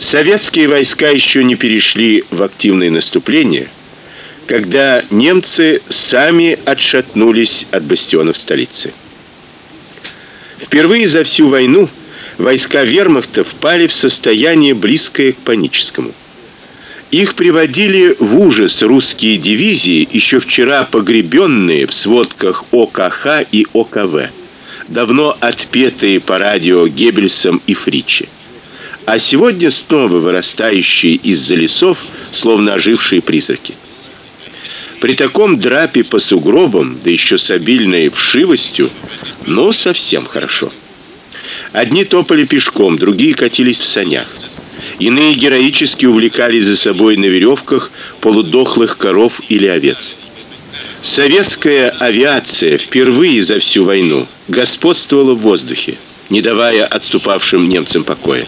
Советские войска еще не перешли в активное наступление, когда немцы сами отшатнулись от бастионов столицы. Впервые за всю войну войска вермахта впали в состояние близкое к паническому. Их приводили в ужас русские дивизии, еще вчера погребенные в сводках ОКХ и ОКВ, давно отпетые по радио Геббельсом и Фриче. А сегодня снова вырастающие из-за лесов, словно ожившие призраки. При таком драпе по сугробам, да еще с обильной вшивостью, ну совсем хорошо. Одни топали пешком, другие катились в санях. Иные героически увлекали за собой на веревках полудохлых коров или овец. Советская авиация впервые за всю войну господствовала в воздухе, не давая отступавшим немцам покоя.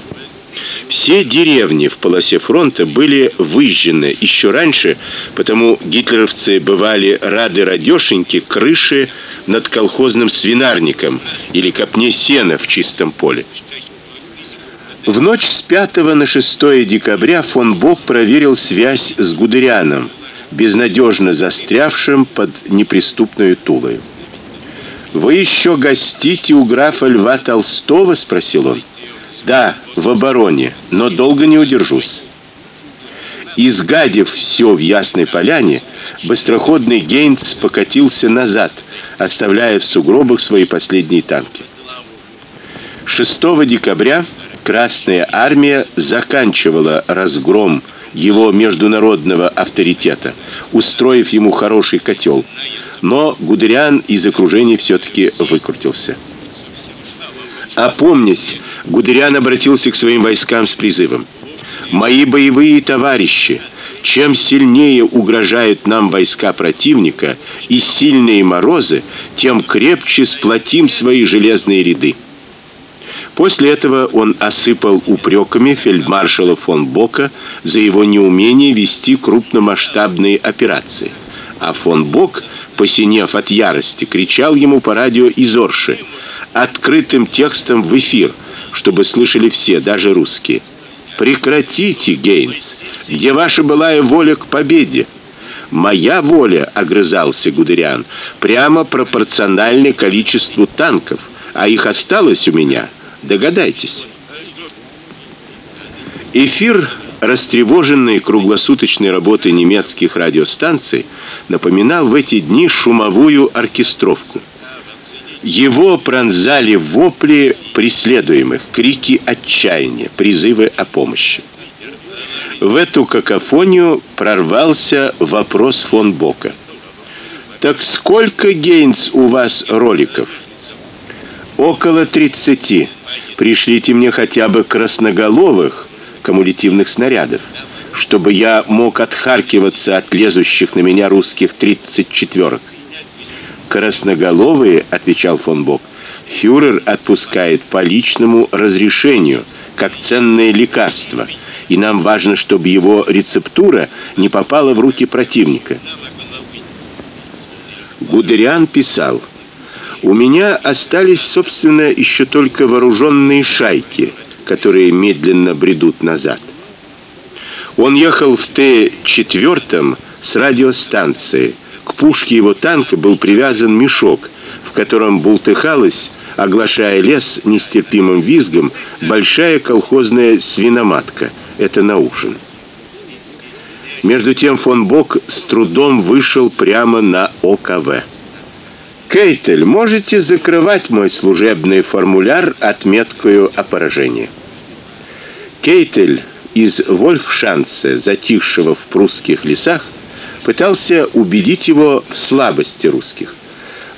Все деревни в полосе фронта были выжжены еще раньше, потому гитлеровцы бывали рады радёшеньке крыши над колхозным свинарником или копне сена в чистом поле. В ночь с 5 на 6 декабря фон Бок проверил связь с Гудерианом, безнадежно застрявшим под неприступной Тулой. Вы еще гостите у графа Льва Толстого, спросил он. Да, в обороне, но долго не удержусь. Изгадив все в Ясной Поляне, быстроходный Гейнц покатился назад, оставляя в сугробах свои последние танки. 6 декабря Красная армия заканчивала разгром его международного авторитета, устроив ему хороший котел. Но Гудериан из окружения все таки выкрутился. Опомнясь, Гудериан обратился к своим войскам с призывом: "Мои боевые товарищи, чем сильнее угрожают нам войска противника и сильные морозы, тем крепче сплотим свои железные ряды". После этого он осыпал упреками фельдмаршала фон Бока за его неумение вести крупномасштабные операции. А фон Бок, посинев от ярости, кричал ему по радио из Орши открытым текстом в эфир, чтобы слышали все, даже русские. Прекратите, Гейнс. Где ваша былая воля к победе? Моя воля, огрызался Гудериан, прямо пропорциональна количеству танков, а их осталось у меня Догадайтесь. Эфир, растревоженный круглосуточной работой немецких радиостанций, напоминал в эти дни шумовую оркестровку. Его пронзали вопли преследуемых, крики отчаяния, призывы о помощи. В эту какофонию прорвался вопрос фон Бока. Так сколько Гейнс у вас роликов? Около тридцати. Пришлите мне хотя бы красноголовых кумулятивных снарядов, чтобы я мог отхаркиваться от лезущих на меня русских тридцать четверок. Красноголовые, отвечал фон Бок. Фюрер отпускает по личному разрешению, как ценное лекарство, и нам важно, чтобы его рецептура не попала в руки противника. Гудериан писал: у меня остались, собственно, еще только вооруженные шайки, которые медленно бредут назад. Он ехал в Т-4 с радиостанции. К пушке его танка был привязан мешок, в котором бултыхалась, оглашая лес нестерпимым визгом, большая колхозная свиноматка. Это на ужин. Между тем фон Бок с трудом вышел прямо на ОКВ. Кейтель, можете закрывать мой служебный формуляр отметкою о поражении. Кейтель из Вольфшанца, затихшего в прусских лесах, пытался убедить его в слабости русских.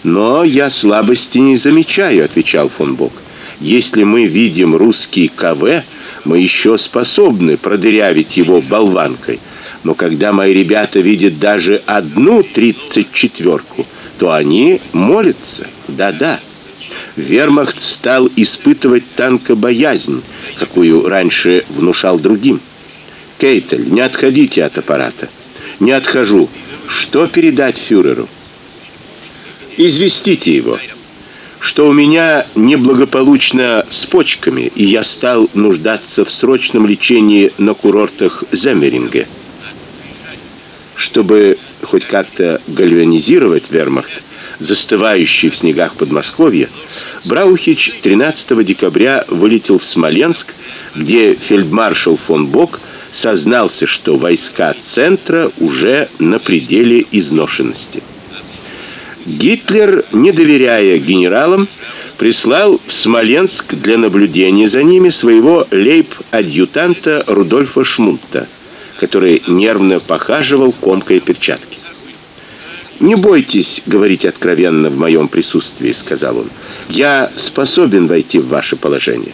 Но я слабости не замечаю, отвечал фон Бок. Если мы видим русский КВ, мы еще способны продырявить его болванкой. Но когда мои ребята видят даже одну тридцать четверку, то они молятся. Да-да. Вермахт стал испытывать танкобоязнь, какую раньше внушал другим. Кейтель, не отходите от аппарата. Не отхожу. Что передать фюреру? Известите его, что у меня неблагополучно с почками, и я стал нуждаться в срочном лечении на курортах Земеринга. Чтобы хоть как-то гальванизировать Вермахт, застывающий в снегах Подмосковья, Браухич 13 декабря вылетел в Смоленск, где фельдмаршал фон Бок сознался, что войска центра уже на пределе изношенности. Гитлер, не доверяя генералам, прислал в Смоленск для наблюдения за ними своего лейб-адъютанта Рудольфа Шмунта, который нервно похаживал комкой перчатки. Не бойтесь говорить откровенно в моем присутствии, сказал он. Я способен войти в ваше положение.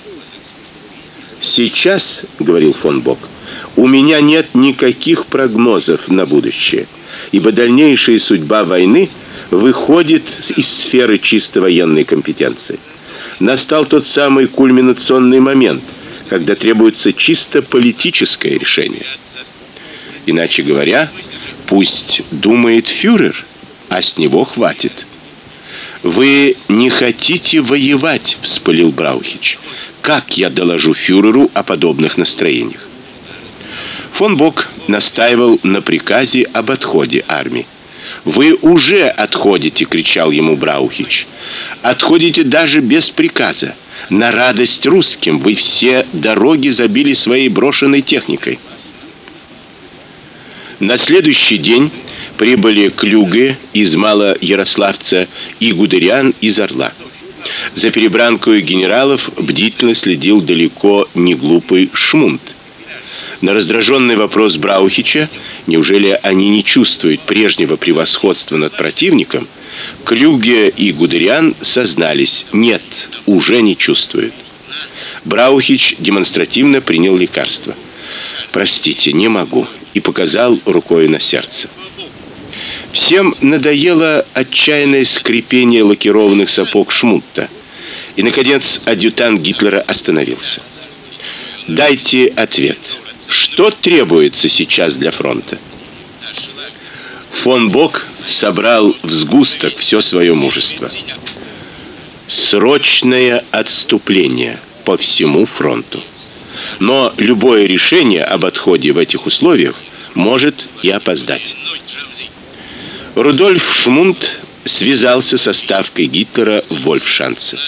Сейчас, говорил фон Бок, у меня нет никаких прогнозов на будущее, ибо дальнейшая судьба войны выходит из сферы чисто военной компетенции. Настал тот самый кульминационный момент, когда требуется чисто политическое решение. Иначе говоря, пусть думает фюрер, а с него хватит. Вы не хотите воевать, вспылил Браухич. Как я доложу фюреру о подобных настроениях? Фон Бок настаивал на приказе об отходе армии. Вы уже отходите, кричал ему Браухич. Отходите даже без приказа. На радость русским вы все дороги забили своей брошенной техникой. На следующий день прибыли Клюге из Мало-Ярославца и Гудериан из Орла. За перебранкой генералов бдительно следил далеко не глупый Шмунт. На раздраженный вопрос Браухича, неужели они не чувствуют прежнего превосходства над противником, Клюге и Гудериан сознались: "Нет, уже не чувствуют". Браухич демонстративно принял лекарство. "Простите, не могу", и показал рукой на сердце. Всем надоело отчаянное скрипение лакированных сапог Шмутта. И наконец адъютант Гитлера остановился. Дайте ответ. Что требуется сейчас для фронта? Фон Бок собрал в сгусток все свое мужество. Срочное отступление по всему фронту. Но любое решение об отходе в этих условиях может и опоздать. Рудольф Шмунд связался со ставкой Гитлера в Вольфшанце.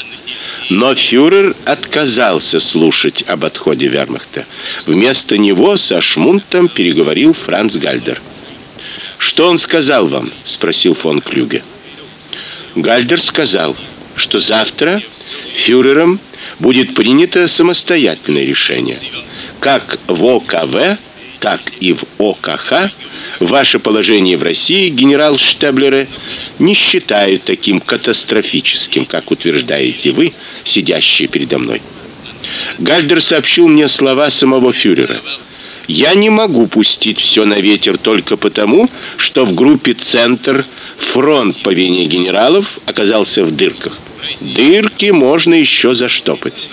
Но фюрер отказался слушать об отходе Вермахта. Вместо него со Шмунтом переговорил Франц Гальдер. Что он сказал вам? спросил фон Клюге. Гальдер сказал, что завтра фюрером будет принято самостоятельное решение. Как в ОКВ, так и в ОКХ ваше положение в России, генерал Штеблере, не считают таким катастрофическим, как утверждаете вы, сидящие передо мной. Гальдер сообщил мне слова самого фюрера. Я не могу пустить все на ветер только потому, что в группе Центр фронт по вине генералов оказался в дырках. Дырки можно еще заштопать.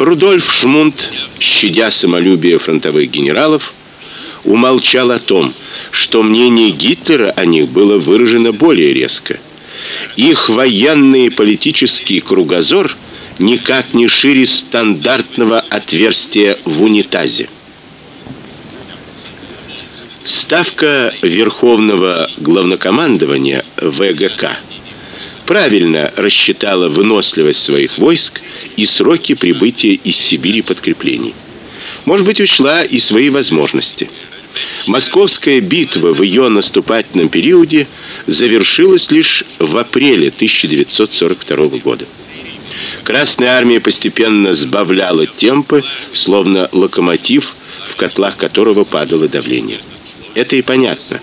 Рудольф Шмунд, щадя самолюбие фронтовых генералов, умолчал о том, что мнение Гитлера о них было выражено более резко. Их военный и политический кругозор никак не шире стандартного отверстия в унитазе. Ставка Верховного главнокомандования ВГК правильно рассчитала выносливость своих войск и сроки прибытия из Сибири подкреплений. Может быть, учла и свои возможности. Московская битва в ее наступательном периоде завершилась лишь в апреле 1942 года. Красная армия постепенно сбавляла темпы, словно локомотив, в котлах которого падало давление. Это и понятно.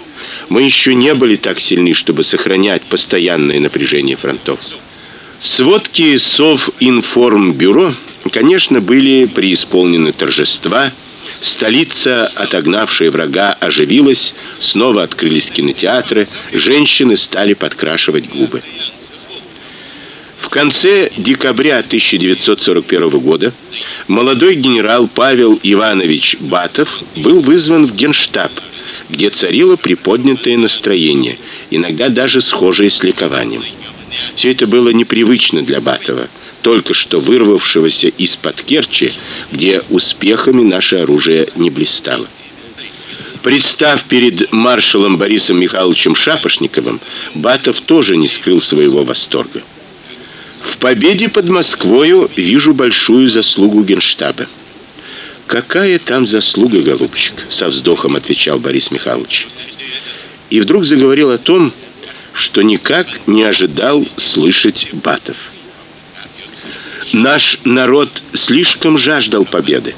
Мы еще не были так сильны, чтобы сохранять постоянное напряжение фронтов. Сводки Совинформбюро, конечно, были преисполнены торжества, Столица, отогнавшая врага, оживилась, снова открылись кинотеатры, женщины стали подкрашивать губы. В конце декабря 1941 года молодой генерал Павел Иванович Батов был вызван в Генштаб, где царило приподнятое настроение, иногда даже схожее с ликованием. Все это было непривычно для Батова, только что вырвавшегося из-под Керчи, где успехами наше оружие не блистало. Представ перед маршалом Борисом Михайловичем Шапошниковым, Батов тоже не скрыл своего восторга. В победе под Москвою вижу большую заслугу Генштаба. Какая там заслуга, голубчик, со вздохом отвечал Борис Михайлович. И вдруг заговорил о том, что никак не ожидал слышать Батов. Наш народ слишком жаждал победы,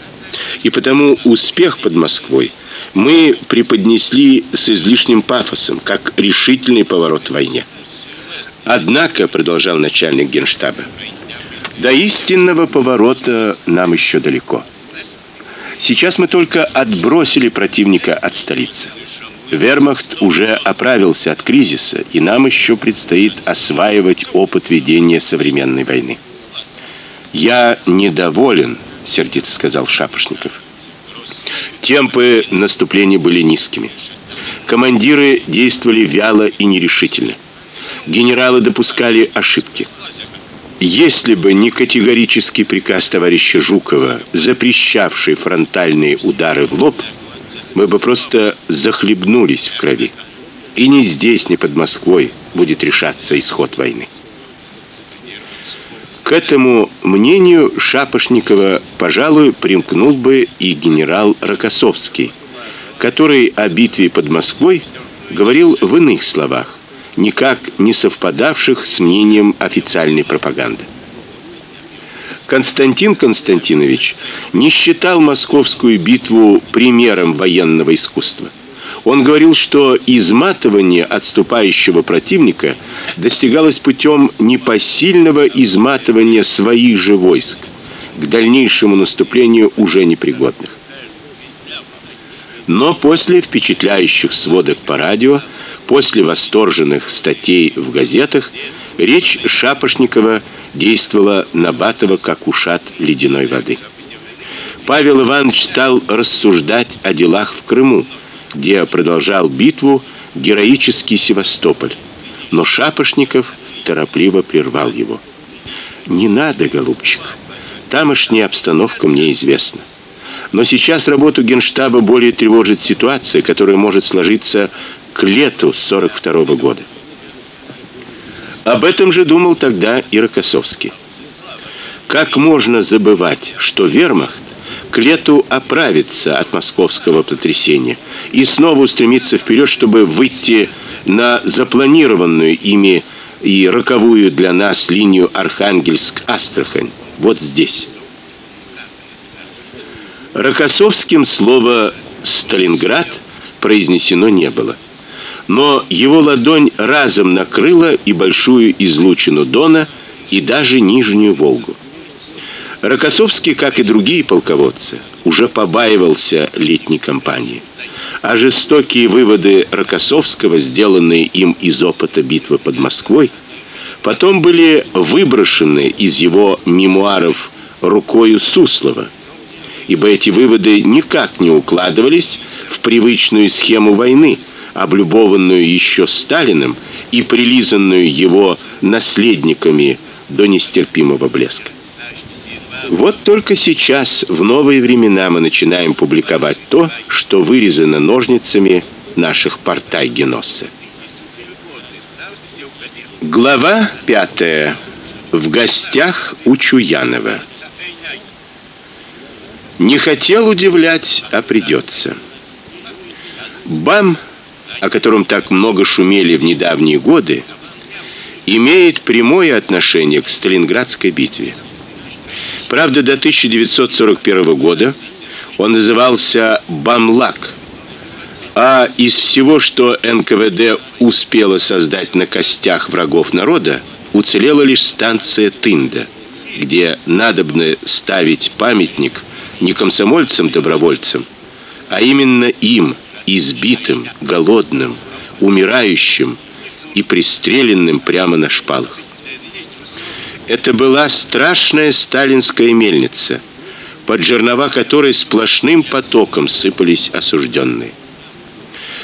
и потому успех под Москвой мы преподнесли с излишним пафосом, как решительный поворот в войне. Однако, продолжал начальник Генштаба, до истинного поворота нам еще далеко. Сейчас мы только отбросили противника от столицы. Вермахт уже оправился от кризиса, и нам еще предстоит осваивать опыт ведения современной войны. Я недоволен, сердито сказал Шапошников. Темпы наступления были низкими. Командиры действовали вяло и нерешительно. Генералы допускали ошибки. Если бы не категорический приказ товарища Жукова, запрещавший фронтальные удары в лоб, мы бы просто захлебнулись в крови. И не здесь, не под Москвой будет решаться исход войны. К этому мнению Шапошникова, пожалуй, примкнул бы и генерал Рокоссовский, который о битве под Москвой говорил в иных словах никак не совпадавших с мнением официальной пропаганды. Константин Константинович не считал московскую битву примером военного искусства. Он говорил, что изматывание отступающего противника достигалось путем непосильного изматывания своих же войск, к дальнейшему наступлению уже непригодных. Но после впечатляющих сводок по радио После восторженных статей в газетах речь Шапошникова действовала на Батова как ушат ледяной воды. Павел Иванович стал рассуждать о делах в Крыму, где продолжал битву героический Севастополь. Но Шапошников торопливо прервал его. Не надо, голубчик. Тамошняя обстановка мне известна. Но сейчас работу Генштаба более тревожит ситуация, которая может сложиться к лету 42 -го года. Об этом же думал тогда и Рокоссовский. Как можно забывать, что Вермахт к лету оправится от московского потрясения и снова устремится вперед, чтобы выйти на запланированную ими и роковую для нас линию Архангельск-Астрахань, вот здесь. Рокоссовским слово Сталинград произнесено не было но его ладонь разом накрыла и большую излучину Дона, и даже Нижнюю Волгу. Рокоссовский, как и другие полководцы, уже побаивался летней кампании. А жестокие выводы Рокоссовского, сделанные им из опыта битвы под Москвой, потом были выброшены из его мемуаров рукою Суслова, ибо эти выводы никак не укладывались в привычную схему войны – облюбованную еще Сталиным и прилизанную его наследниками до нестерпимого блеска. Вот только сейчас, в новые времена, мы начинаем публиковать то, что вырезано ножницами наших Партай-Геносса. Глава пятая. В гостях у Чуянова. Не хотел удивлять, а придется. Бам о котором так много шумели в недавние годы, имеет прямое отношение к Сталинградской битве. Правда, до 1941 года он назывался Бамлак. А из всего, что НКВД успело создать на костях врагов народа, уцелела лишь станция Тында, где надобно ставить памятник не комсомольцам-добровольцам, а именно им – избитым, голодным, умирающим и пристреленным прямо на шпалах. Это была страшная сталинская мельница, под жернова которой сплошным потоком сыпались осужденные.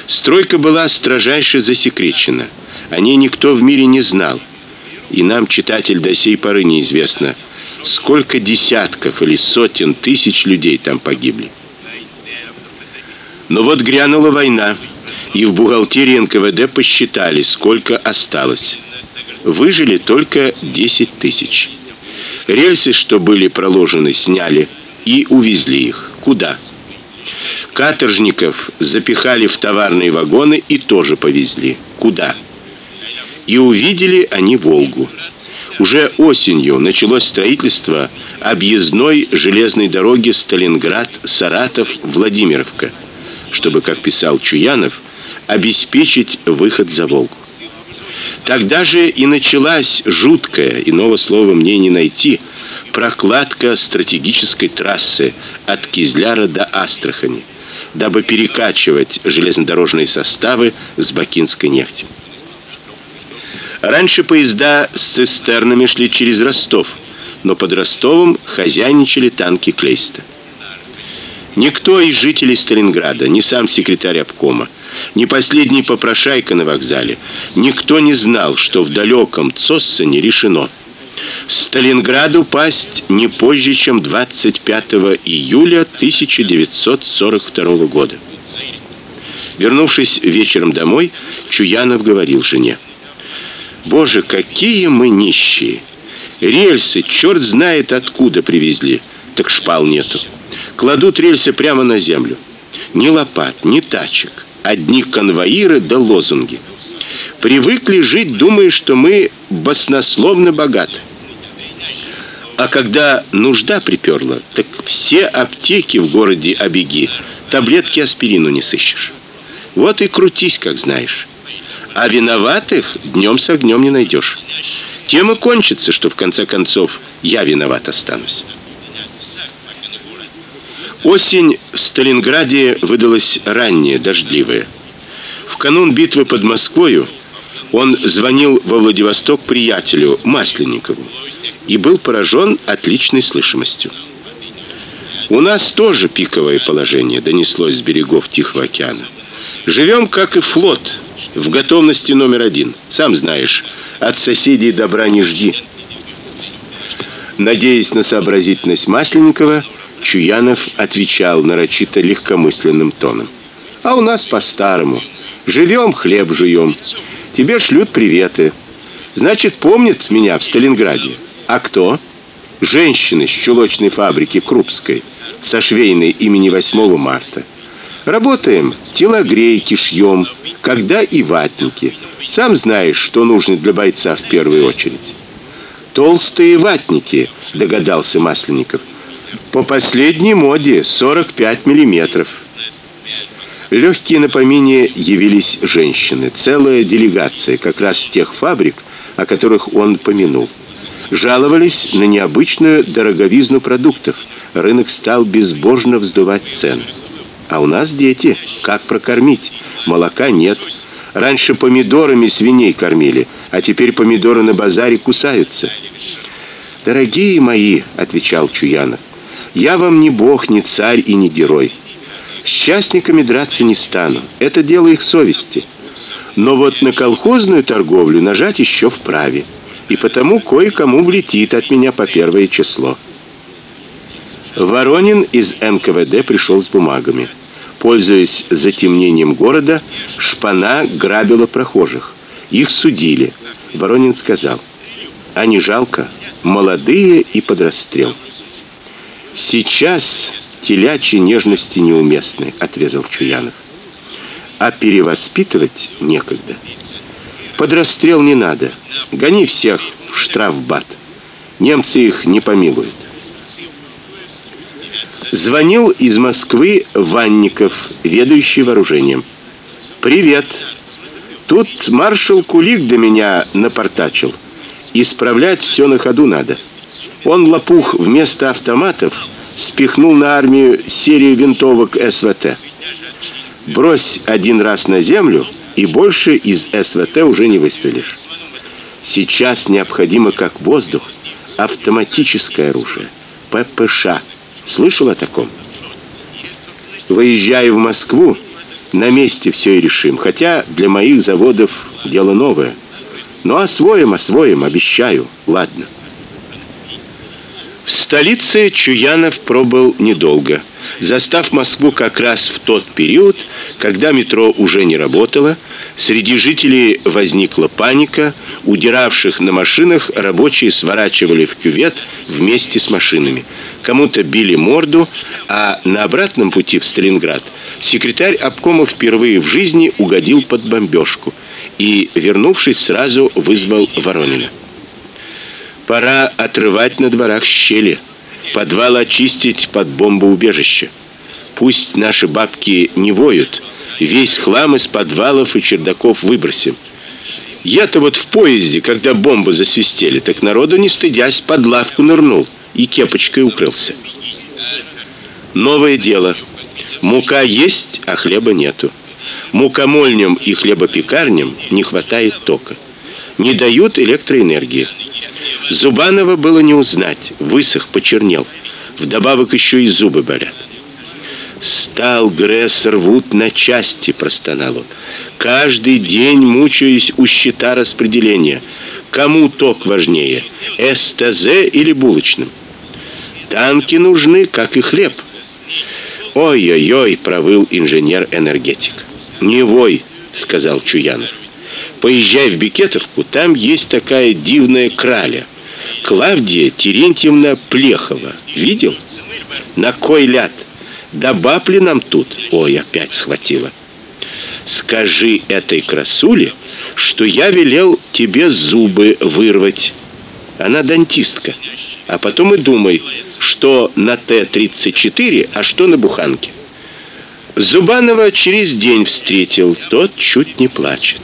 Стройка была строжайше засекречена. О ней никто в мире не знал. И нам, читатель, до сей поры неизвестно, сколько десятков или сотен тысяч людей там погибли. Но вот грянула война, и в бухгалтерии НКВД посчитали, сколько осталось. Выжили только 10 тысяч. Рельсы, что были проложены, сняли и увезли их. Куда? Каторжников запихали в товарные вагоны и тоже повезли. Куда? И увидели они Волгу. Уже осенью началось строительство объездной железной дороги Сталинград-Саратов-Владимировка, чтобы, как писал Чуянов, обеспечить выход за Волгу. Тогда же и началась жуткая, иного слова мне не найти, прокладка стратегической трассы от Кизляра до Астрахани, дабы перекачивать железнодорожные составы с бакинской нефтью. Раньше поезда с цистернами шли через Ростов, но под Ростовом хозяйничали танки Клейста. Никто из жителей Сталинграда, ни сам секретарь обкома, ни последний попрошайка на вокзале, никто не знал, что в далеком Цоссене решено Сталинграду пасть не позже, чем 25 июля 1942 года. Вернувшись вечером домой, Чуянов говорил жене: Боже, какие мы нищие. Рельсы черт знает откуда привезли, так шпал нету. Кладут рельсы прямо на землю. Ни лопат, ни тачек, одни конвоиры да лозунги. Привыкли жить, думая, что мы баснословно богаты. А когда нужда приперла, так все аптеки в городе обеги, таблетки аспирину не сыщешь. Вот и крутись, как знаешь. А виноватых днем с огнем не найдешь. Тем и кончится, что в конце концов я виноват останусь. Осень в Сталинграде выдалась ранняя, дождливая. В канун битвы под Москвою он звонил во Владивосток приятелю Масленникову и был поражен отличной слышимостью. У нас тоже пиковое положение, донеслось с берегов Тихого океана. Живем, как и флот, в готовности номер один. Сам знаешь, от соседей добра не жди. Надеясь на сообразительность Масленникова, Чуянов отвечал нарочито легкомысленным тоном: "А у нас по-старому. Живем, хлеб жуем. Тебе шлют приветы. Значит, помнят меня в Сталинграде. А кто? Женщины с чулочной фабрики Крупской, со швейной имени 8 марта. Работаем, телогрейки шьем, когда и ватники. Сам знаешь, что нужно для бойца в первую очередь. Толстые ватники, догадался Масленников. По последней моде 45 миллиметров. Легкие на помине явились женщины, целая делегация, как раз с тех фабрик, о которых он помянул. Жаловались на необычную дороговизну продуктов. Рынок стал безбожно вздувать цены. А у нас дети, как прокормить? Молока нет. Раньше помидорами свиней кормили, а теперь помидоры на базаре кусаются. Дорогие мои, отвечал Чуянов. Я вам не бог, не царь и не герой. С частниками драться не стану. Это дело их совести. Но вот на колхозную торговлю нажать еще вправе. И потому кое-кому влетит от меня по первое число. Воронин из НКВД пришел с бумагами. Пользуясь затемнением города, шпана грабила прохожих. Их судили. Воронин сказал: "А не жалко, молодые и под расстрел". Сейчас телячьи нежности неуместны, отрезал Чуянов. А перевоспитывать некогда. Под расстрел не надо. Гони всех в штрафбат. Немцы их не помилуют. Звонил из Москвы Ванников, ведущий вооружением. Привет. Тут маршал Кулик до меня напортачил. Исправлять все на ходу надо. Он лопух вместо автоматов спихнул на армию серию винтовок СВТ. Брось один раз на землю, и больше из СВТ уже не выстрелишь. Сейчас необходимо как воздух автоматическое оружие, ППШ. Слышал о таком? Выезжая в Москву, на месте все и решим, хотя для моих заводов дело новое. Ну освоим, освоим, обещаю. Ладно. В столице Чуянов пробыл недолго. Застав Москву как раз в тот период, когда метро уже не работало, среди жителей возникла паника, удиравших на машинах рабочие сворачивали в кювет вместе с машинами. Кому-то били морду, а на обратном пути в Сталинград секретарь обкома впервые в жизни угодил под бомбежку и, вернувшись, сразу вызвал Воронина. Пора отрывать на дворах щели, подвал очистить под бомбоубежище. Пусть наши бабки не воют, весь хлам из подвалов и чердаков выбросим. Я-то вот в поезде, когда бомбы засвистели, так народу не стыдясь под лавку нырнул и кепочкой укрылся. Новое дело. Мука есть, а хлеба нету. Мукомольням и хлебопекарням не хватает тока. Не дают электроэнергии. Зубанова было не узнать, высох, почернел. Вдобавок еще и зубы болят. Стал Гресс рвут на части, простонал он. Каждый день мучаюсь у счета распределения. Кому ток важнее, СТЗ или булочным? Танки нужны, как и хлеб. Ой-ой-ой, провыл инженер-энергетик. Не вой, сказал Чуянов. Поезжай в Бекетовку, там есть такая дивная краля. Клавдия Терентьевна Плехова. Видел? На кой ляд? Да нам тут. Ой, опять схватила. Скажи этой красуле, что я велел тебе зубы вырвать. Она дантистка. А потом и думай, что на Т-34, а что на буханке. Зубанова через день встретил, тот чуть не плачет.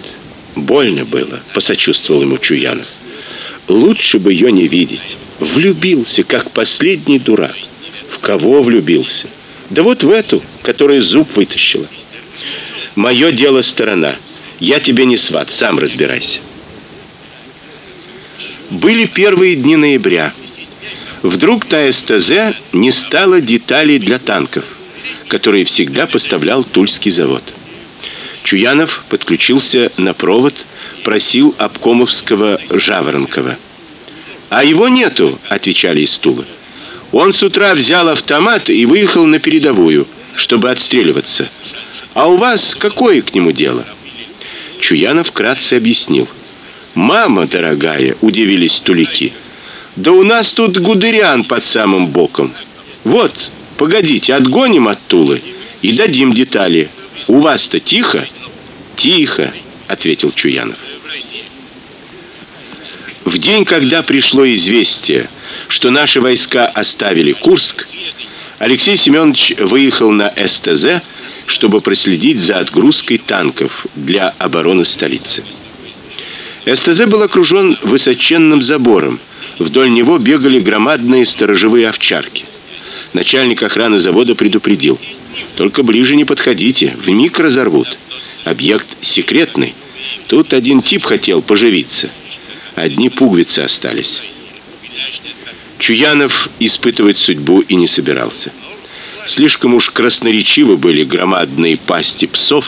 Больно было, посочувствовал ему Чуянов. Лучше бы ее не видеть. Влюбился, как последний дурак. В кого влюбился? Да вот в эту, которая зуб вытащила. Мое дело сторона. Я тебе не сват, сам разбирайся. Были первые дни ноября. Вдруг на СТЗ не стало деталей для танков, которые всегда поставлял Тульский завод. Чуянов подключился на провод, просил обкомовского Жаворонкова. А его нету, отвечали из Тулы. Он с утра взял автомат и выехал на передовую, чтобы отстреливаться. А у вас какое к нему дело? Чуянов вкратце объяснил. Мама дорогая, удивились тулики. Да у нас тут гудериан под самым боком. Вот, погодите, отгоним от Тулы и дадим детали. У вас-то тихо? Тихо, ответил Чуянов. В день, когда пришло известие, что наши войска оставили Курск, Алексей Семенович выехал на СТЗ, чтобы проследить за отгрузкой танков для обороны столицы. СТЗ был окружен высоченным забором. Вдоль него бегали громадные сторожевые овчарки. Начальник охраны завода предупредил: "Только ближе не подходите, в миг разорвут. Объект секретный. Тут один тип хотел поживиться. Одни пуговицы остались". Чуянов испытывать судьбу и не собирался. Слишком уж красноречивы были громадные пасти псов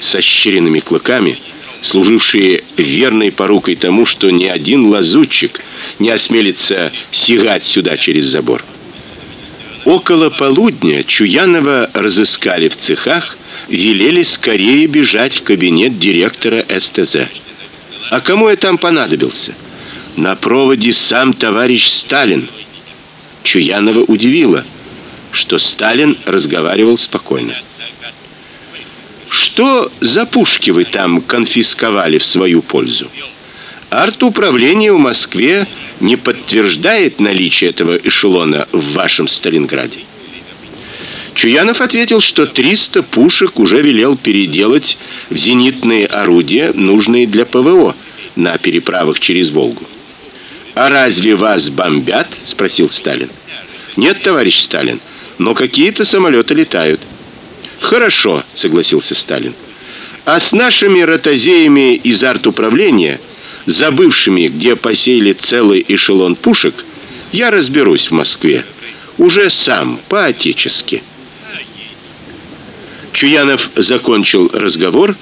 со щеренными клыками, служившие верной порукой тому, что ни один лазутчик не осмелится сигать сюда через забор. Около полудня Чуянова разыскали в цехах, велели скорее бежать в кабинет директора СТЗ. А кому я там понадобился? На проводе сам товарищ Сталин. Чуянова удивило, что Сталин разговаривал спокойно. Что за пушки вы там конфисковали в свою пользу? Арт-управление в Москве не подтверждает наличие этого эшелона в вашем Сталинграде. Чуянов ответил, что 300 пушек уже велел переделать в зенитные орудия, нужные для ПВО на переправах через Волгу. А разве вас бомбят? спросил Сталин. Нет, товарищ Сталин, но какие-то самолеты летают. Хорошо, согласился Сталин. А с нашими ротозеями из арт-управления, забывшими, где посеяли целый эшелон пушек, я разберусь в Москве. Уже сам, по-отечески. Чуянов закончил разговор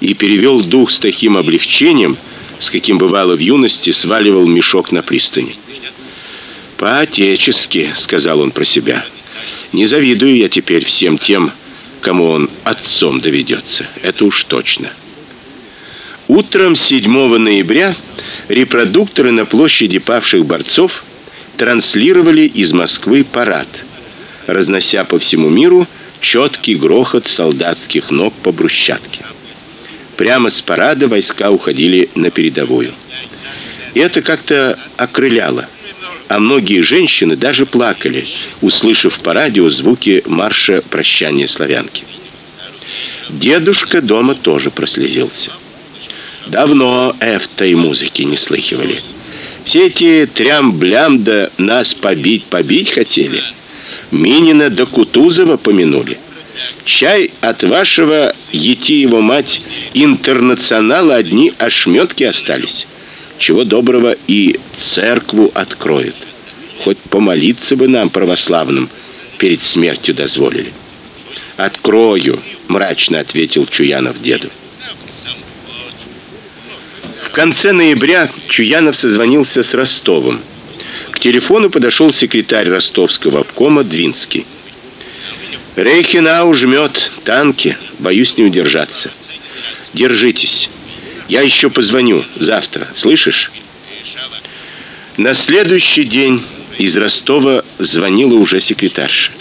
и перевел дух с таким облегчением, с каким бывало в юности сваливал мешок на пристани. По-отечески, сказал он про себя. Не завидую я теперь всем тем, кому он отцом доведется. Это уж точно. Утром 7 ноября репродукторы на площади павших борцов транслировали из Москвы парад, разнося по всему миру четкий грохот солдатских ног по брусчатке. Прямо с парада войска уходили на передовую. И это как-то окрыляло. А многие женщины даже плакали, услышав по радио звуки марша прощания славянки. Дедушка дома тоже прослезился. Давно этой музыки не слыхивали. Все эти трям-блям да нас побить, побить хотели. Минина до Кутузова помянули. Чай от вашего ети его мать интернационала одни ошметки остались. Чего доброго и церкву откроют. Хоть помолиться бы нам православным перед смертью дозволили. Открою, мрачно ответил Чуянов деду. В конце ноября Чуянов созвонился с Ростовым. К телефону подошел секретарь ростовского обкома Двинский. Рейхенау жмет танки, боюсь не удержаться. Держитесь. Я еще позвоню завтра, слышишь? На следующий день из Ростова звонила уже секретарша.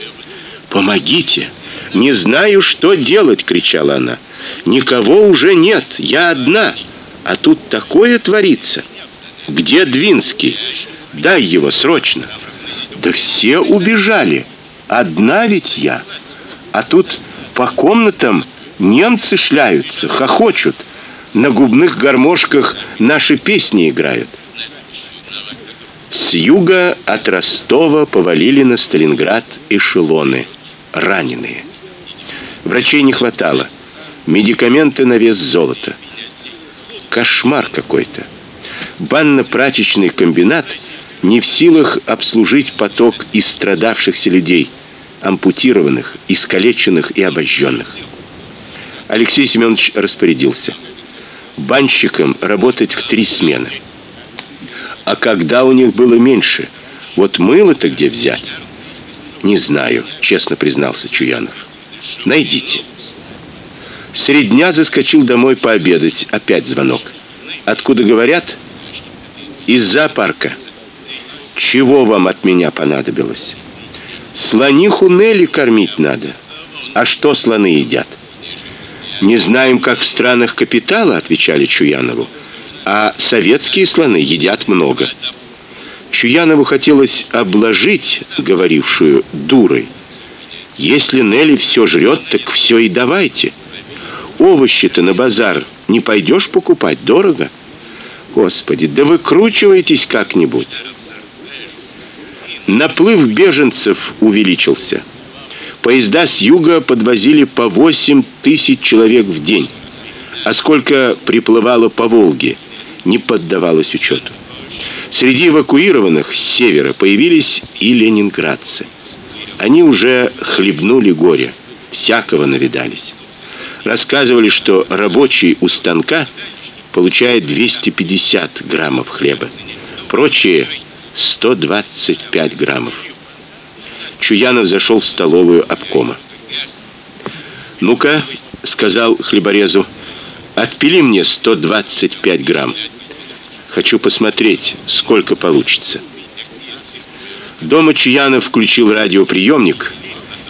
Помогите, не знаю, что делать, кричала она. Никого уже нет, я одна. А тут такое творится. Где Двинский? Дай его срочно. Да все убежали. Одна ведь я. А тут по комнатам немцы шляются, хохочут. На губных гармошках наши песни играют. С юга от Ростова повалили на Сталинград эшелоны, раненые. Врачей не хватало. Медикаменты на вес золота. Кошмар какой-то. Банно-прачечный комбинат не в силах обслужить поток истрадавшихся людей – ампутированных, искалеченных и обожженных. Алексей Семенович распорядился банщикам работать в три смены. А когда у них было меньше, вот мыло-то где взять? Не знаю, честно признался Чуянов. Найдите. Средь дня заскочил домой пообедать, опять звонок. Откуда говорят? Из зоопарка. Чего вам от меня понадобилось? Слониху Нелли кормить надо. А что слоны едят? Не знаем, как в странах капитала, отвечали Чуянову. А советские слоны едят много. Чуянову хотелось обложить говорившую дурой. Если Нелли все жрет, так все и давайте. Овощи-то на базар не пойдешь покупать дорого. Господи, да выкручивайтесь как-нибудь. Наплыв беженцев увеличился. Поезда с юга подвозили по 8 тысяч человек в день. А сколько приплывало по Волге, не поддавалось учету. Среди эвакуированных с севера появились и ленинградцы. Они уже хлебнули горе, всякого навидались. Рассказывали, что рабочий у станка получает 250 граммов хлеба. Прочие 125 граммов. Чуянов зашел в столовую обкома. "Ну-ка", сказал хлеборезу. "Отпили мне 125 грамм. Хочу посмотреть, сколько получится". Дома Чуянов включил радиоприемник,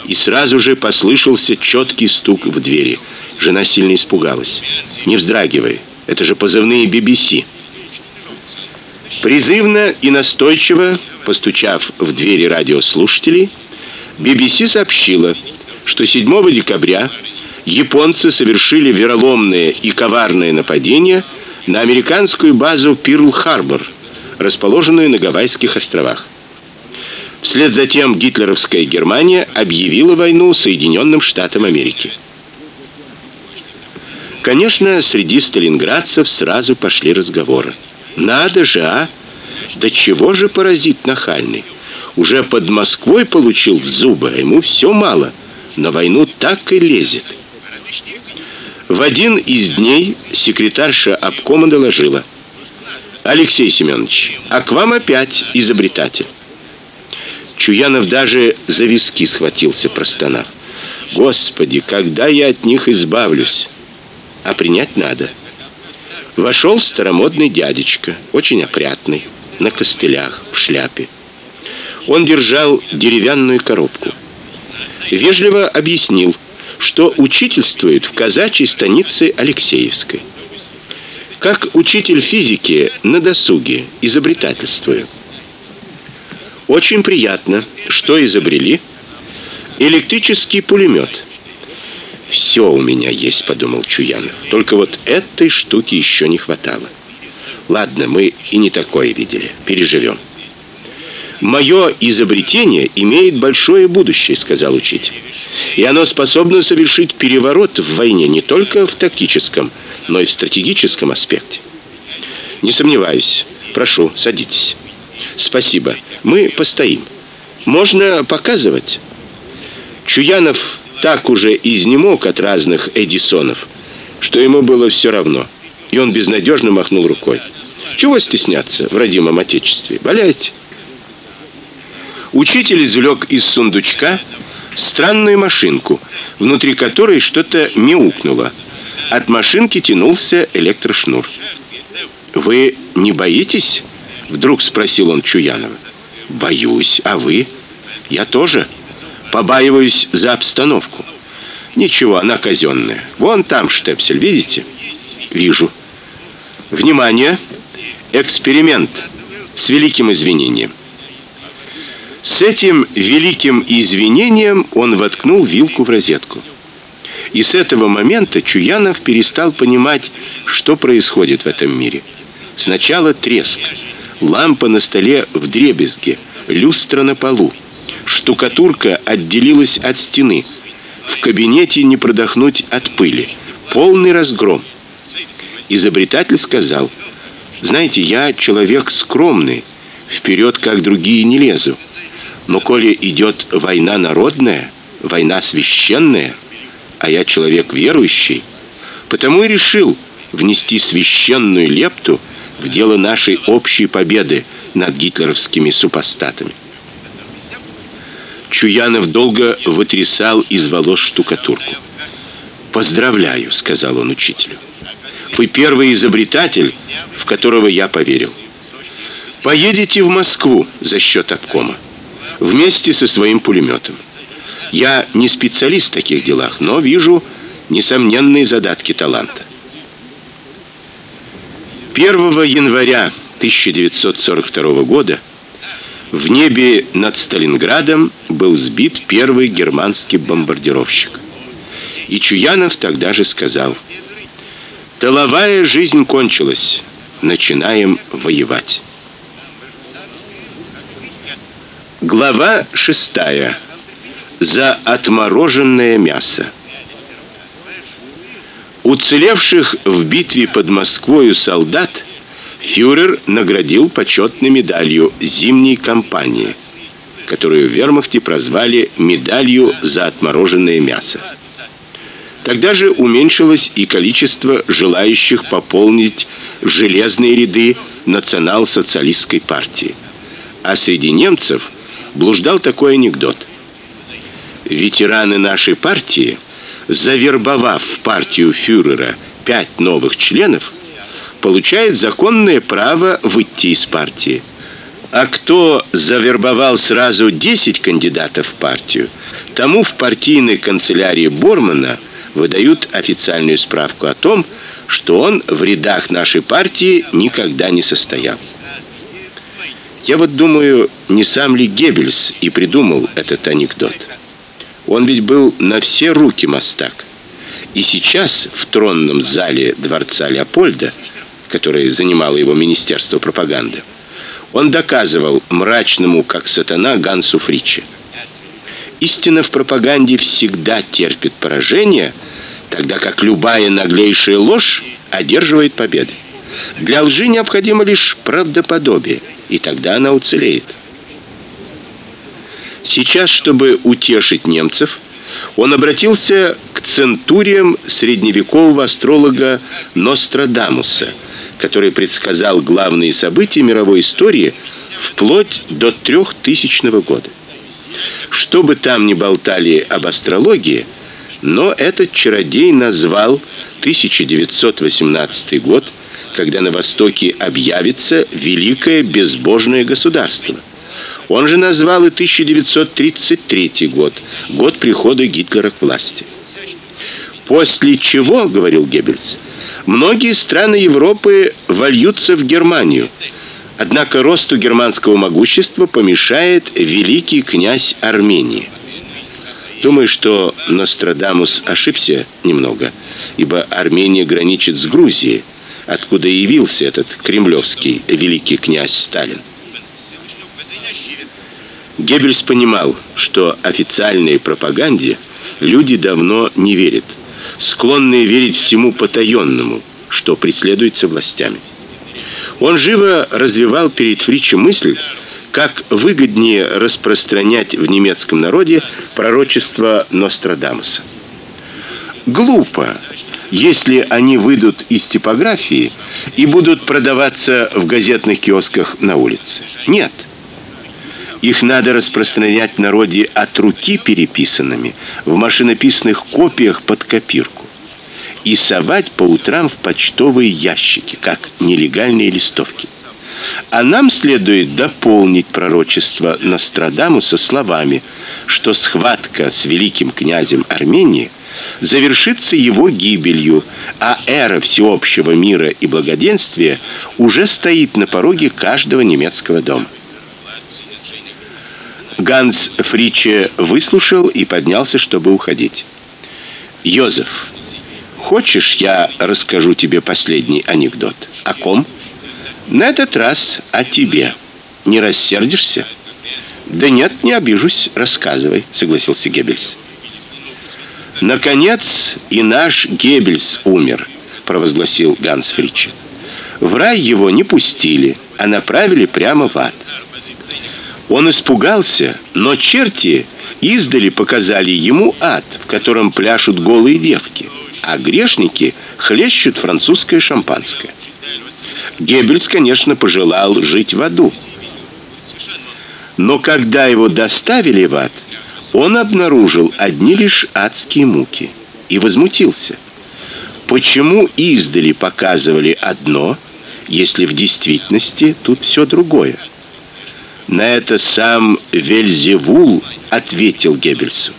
и сразу же послышался четкий стук в двери. Жена сильно испугалась. "Не вздрагивай, это же позывные BBC". Призывно и настойчиво постучав в двери радиослушателей, BBC сообщила, что 7 декабря японцы совершили вероломное и коварное нападение на американскую базу Пирл-Харбор, расположенную на Гавайских островах. Вслед за тем гитлеровская Германия объявила войну Соединенным Штатам Америки. Конечно, среди сталинградцев сразу пошли разговоры. Надо же, а? Да чего же паразит нахальный? Уже под Москвой получил в зубы, а ему все мало. На войну так и лезет. В один из дней секретарша обкома доложила: Алексей Семенович, а к вам опять изобретатель. Чуянов даже за виски схватился, простонав: "Господи, когда я от них избавлюсь?" А принять надо. Вошел старомодный дядечка, очень опрятный, на костылях, в шляпе. Он держал деревянную коробку. Вежливо объяснил, что учительствует в казачьей станице Алексеевской. Как учитель физики на досуге, изобретательствую. Очень приятно, что изобрели электрический пулемет. Все у меня есть, подумал Чуянов. Только вот этой штуки еще не хватало. Ладно, мы и не такое видели. Переживем. Мое изобретение имеет большое будущее, сказал учитель. И оно способно совершить переворот в войне не только в тактическом, но и в стратегическом аспекте. Не сомневаюсь. Прошу, садитесь. Спасибо. Мы постоим. Можно показывать. Чуянов так уже изнемог от разных Эдисонов, что ему было все равно, и он безнадежно махнул рукой. Чего стесняться в родимом отечестве? Валяйте. Учитель извлек из сундучка странную машинку, внутри которой что-то мяукнуло. От машинки тянулся электрошнур. Вы не боитесь? вдруг спросил он Чуянова. Боюсь, а вы? Я тоже побаиваюсь за обстановку. Ничего, она казенная. Вон там штепсель, видите? Вижу. Внимание! Эксперимент с великим извинением. С этим великим извинением он воткнул вилку в розетку. И с этого момента Чуянов перестал понимать, что происходит в этом мире. Сначала треск, лампа на столе в дребезге, люстра на полу. Штукатурка отделилась от стены. В кабинете не продохнуть от пыли. Полный разгром. Изобретатель сказал: "Знаете, я человек скромный, вперед, как другие, не лезу. Но коли идет война народная, война священная, а я человек верующий, потому и решил внести священную лепту в дело нашей общей победы над гитлеровскими супостатами. Чуянов долго вытрясал из волос штукатурку. "Поздравляю", сказал он учителю. "Вы первый изобретатель, в которого я поверил. Поедете в Москву за счет обкома вместе со своим пулеметом. Я не специалист в таких делах, но вижу несомненные задатки таланта. 1 января 1942 года в небе над Сталинградом был сбит первый германский бомбардировщик. И Чуянов тогда же сказал: "Тыловая жизнь кончилась, начинаем воевать". Глава шестая. За отмороженное мясо. Уцелевших в битве под Москвой солдат фюрер наградил почетной медалью зимней кампании, которую в Вермахте прозвали медалью за отмороженное мясо. Тогда же уменьшилось и количество желающих пополнить железные ряды национал-социалистской партии. А среди немцев блуждал такой анекдот. Ветераны нашей партии, завербовав в партию фюрера пять новых членов, получают законное право выйти из партии. А кто завербовал сразу 10 кандидатов в партию, тому в партийной канцелярии Бормана выдают официальную справку о том, что он в рядах нашей партии никогда не состоял. Я вот думаю, не сам ли Геббельс и придумал этот анекдот. Он ведь был на все руки мастак. И сейчас в тронном зале дворца Леопольда, который занимало его министерство пропаганды, он доказывал мрачному как сатана Гансу Фриче. Истина в пропаганде всегда терпит поражение, тогда как любая наглейшая ложь одерживает победу. Для лжи необходимо лишь правдоподобие и тогда она уцелеет. Сейчас, чтобы утешить немцев, он обратился к центуриям средневекового астролога Нострадамуса, который предсказал главные события мировой истории вплоть до 3000 года. Что бы там ни болтали об астрологии, но этот чародей назвал 1918 год, когда на востоке объявится великое безбожное государство. Он же назвал и 1933 год, год прихода Гитлера к власти. После чего, говорил Геббельс, многие страны Европы вольются в Германию. Однако росту германского могущества помешает великий князь Армении. Думаю, что Нострадамус ошибся немного, ибо Армения граничит с Грузией, откуда явился этот кремлевский великий князь Сталин. Геббельс понимал, что официальной пропаганде люди давно не верят, склонны верить всему потаенному, что преследуется властями. Он живо развивал перед Фричем мысль, как выгоднее распространять в немецком народе пророчество Нострадамуса. Глупо, если они выйдут из типографии и будут продаваться в газетных киосках на улице. Нет. Их надо распространять в народе от руки переписанными, в машинописных копиях под копирку и совать по утрам в почтовые ящики, как нелегальные листовки. А нам следует дополнить пророчество Нострадамуса словами, что схватка с великим князем Армении завершится его гибелью, а эра всеобщего мира и благоденствия уже стоит на пороге каждого немецкого дома. Ганс Фриче выслушал и поднялся, чтобы уходить. Йозеф, хочешь, я расскажу тебе последний анекдот? О ком? На этот раз о тебе. Не рассердишься? Да нет, не обижусь, рассказывай, согласился Геббельс. Наконец и наш Геббельс умер, провозгласил Ганс Фриче. В рай его не пустили, а направили прямо в ад. Он испугался, но черти издали показали ему ад, в котором пляшут голые девки, а грешники хлещут французское шампанское. Геббельс, конечно, пожелал жить в аду. Но когда его доставили в ад, он обнаружил одни лишь адские муки и возмутился. Почему издали показывали одно, если в действительности тут все другое? На это сам Вельзевул ответил Геббельсу.